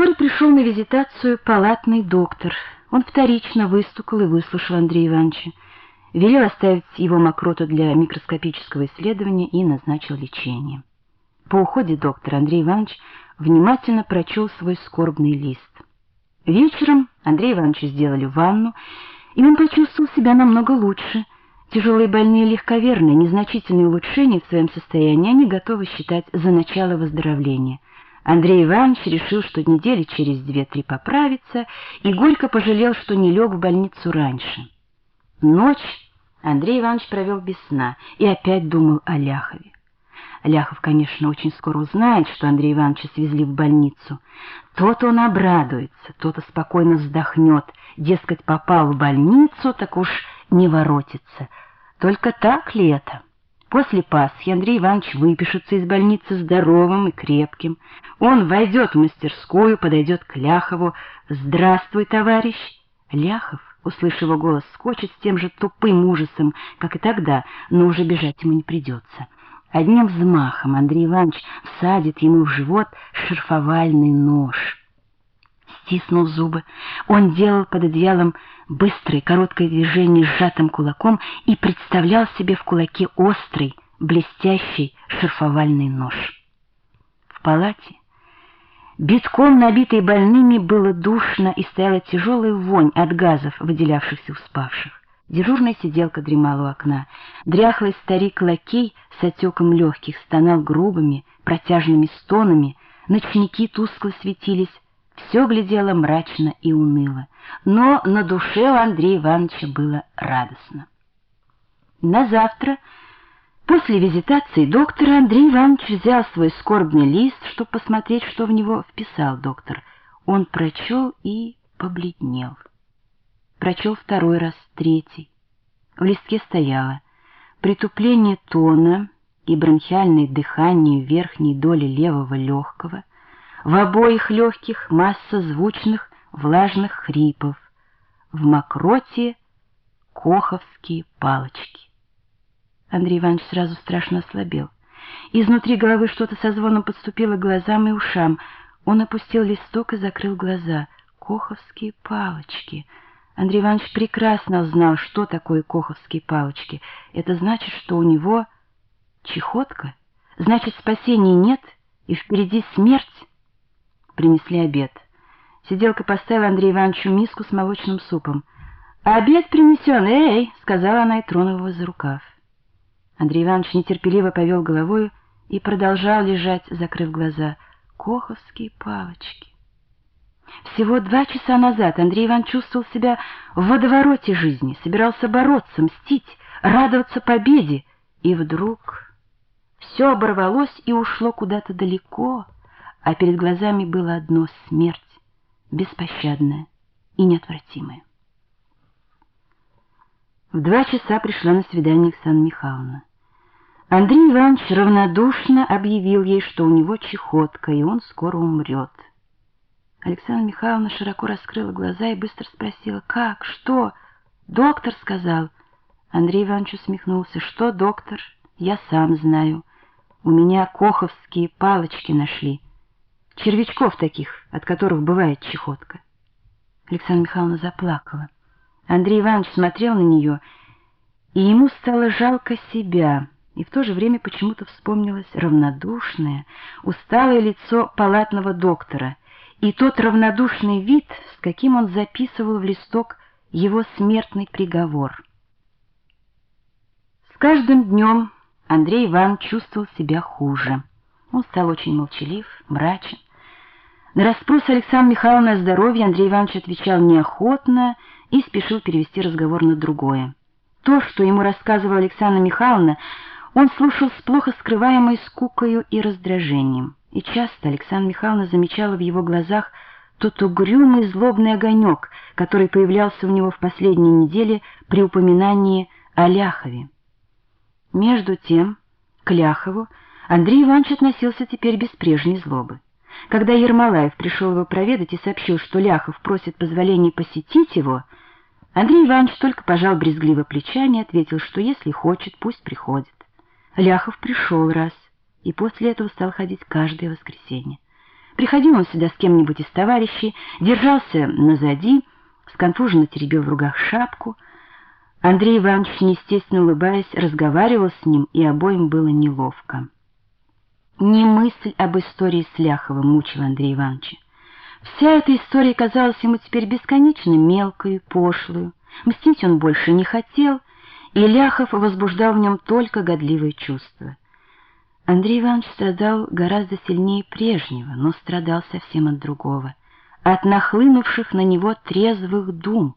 Вскоре пришел на визитацию палатный доктор. Он вторично выстукал и выслушал Андрея Ивановича, велел оставить его мокроту для микроскопического исследования и назначил лечение. По уходе доктора Андрей Иванович внимательно прочел свой скорбный лист. Вечером Андрей Ивановичу сделали ванну, и он почувствовал себя намного лучше. Тяжелые больные легковерные, незначительные улучшения в своем состоянии они готовы считать за начало выздоровления. Андрей Иванович решил, что недели через две-три поправится, и горько пожалел, что не лег в больницу раньше. Ночь Андрей Иванович провел без сна и опять думал о Ляхове. Ляхов, конечно, очень скоро узнает, что Андрея Ивановича свезли в больницу. То-то он обрадуется, то-то спокойно вздохнет. Дескать, попал в больницу, так уж не воротится. Только так ли это? После Пасхи Андрей Иванович выпишется из больницы здоровым и крепким. Он войдет в мастерскую, подойдет к Ляхову. «Здравствуй, товарищ!» Ляхов, услышав его голос, скочит с тем же тупым ужасом, как и тогда, но уже бежать ему не придется. Одним взмахом Андрей Иванович всадит ему в живот шерфовальный нож. Стиснув зубы, он делал под одеялом быстрое короткое движение сжатым кулаком и представлял себе в кулаке острый, блестящий шерфовальный нож. В палате, битком набитой больными, было душно и стояла тяжелая вонь от газов, выделявшихся у спавших. Дежурная сиделка дремала у окна. Дряхлый старик-лакей с отеком легких стонал грубыми, протяжными стонами, ночники тускло светились, все глядело мрачно и уныло, но на душе у Андрея Ивановича было радостно. На завтра, после визитации доктора, Андрей Иванович взял свой скорбный лист, чтобы посмотреть, что в него вписал доктор. Он прочел и побледнел прочел второй раз, третий. В листке стояло «Притупление тона и бронхиальное дыхание верхней доли левого легкого, в обоих легких масса звучных влажных хрипов, в мокроте коховские палочки». Андрей Иванович сразу страшно ослабел. Изнутри головы что-то со звоном подступило глазам и ушам. Он опустил листок и закрыл глаза. Коховские палочки — Андрей Иванович прекрасно знал, что такое коховские палочки. Это значит, что у него чехотка, значит, спасения нет, и впереди смерть. Принесли обед. Сиделка поставила Андрею Ивановичу миску с молочным супом. «Обед принесен, эй!» — сказала она и тронула его за рукав. Андрей Иванович нетерпеливо повел головой и продолжал лежать, закрыв глаза. «Коховские палочки!» Всего два часа назад Андрей Иван чувствовал себя в водовороте жизни, собирался бороться, мстить, радоваться победе, и вдруг все оборвалось и ушло куда-то далеко, а перед глазами было одно — смерть, беспощадная и неотвратимая. В два часа пришла на свидание Оксана Михайловна. Андрей Иванович равнодушно объявил ей, что у него чехотка, и он скоро умрет. Александра Михайловна широко раскрыла глаза и быстро спросила, «Как? Что?» «Доктор сказал». Андрей Иванович усмехнулся, «Что, доктор? Я сам знаю. У меня коховские палочки нашли. Червячков таких, от которых бывает чехотка». Александра Михайловна заплакала. Андрей Иванович смотрел на нее, и ему стало жалко себя, и в то же время почему-то вспомнилось равнодушное, усталое лицо палатного доктора — и тот равнодушный вид, с каким он записывал в листок его смертный приговор. С каждым днем Андрей Иван чувствовал себя хуже. Он стал очень молчалив, мрачен. На расспрос Александра Михайловны о здоровье Андрей Иванович отвечал неохотно и спешил перевести разговор на другое. То, что ему рассказывала Александра Михайловна, он слушал с плохо скрываемой скукою и раздражением. И часто Александра Михайловна замечала в его глазах тот угрюмый злобный огонек, который появлялся у него в последние недели при упоминании о Ляхове. Между тем, к Ляхову Андрей Иванович относился теперь без прежней злобы. Когда Ермолаев пришел его проведать и сообщил, что Ляхов просит позволения посетить его, Андрей Иванович только пожал брезгливо плечами и ответил, что если хочет, пусть приходит. Ляхов пришел раз — и после этого стал ходить каждое воскресенье. Приходил он сюда с кем-нибудь из товарищей, держался назади, сконфуженно теребил в руках шапку. Андрей Иванович, неестественно улыбаясь, разговаривал с ним, и обоим было неловко. Не мысль об истории с Ляховым мучила Андрея Ивановича. Вся эта история казалась ему теперь бесконечно мелкой, пошлой. Мстить он больше не хотел, и Ляхов возбуждал в нем только годливые чувства. Андрей Иванович страдал гораздо сильнее прежнего, но страдал совсем от другого, от нахлынувших на него трезвых дум.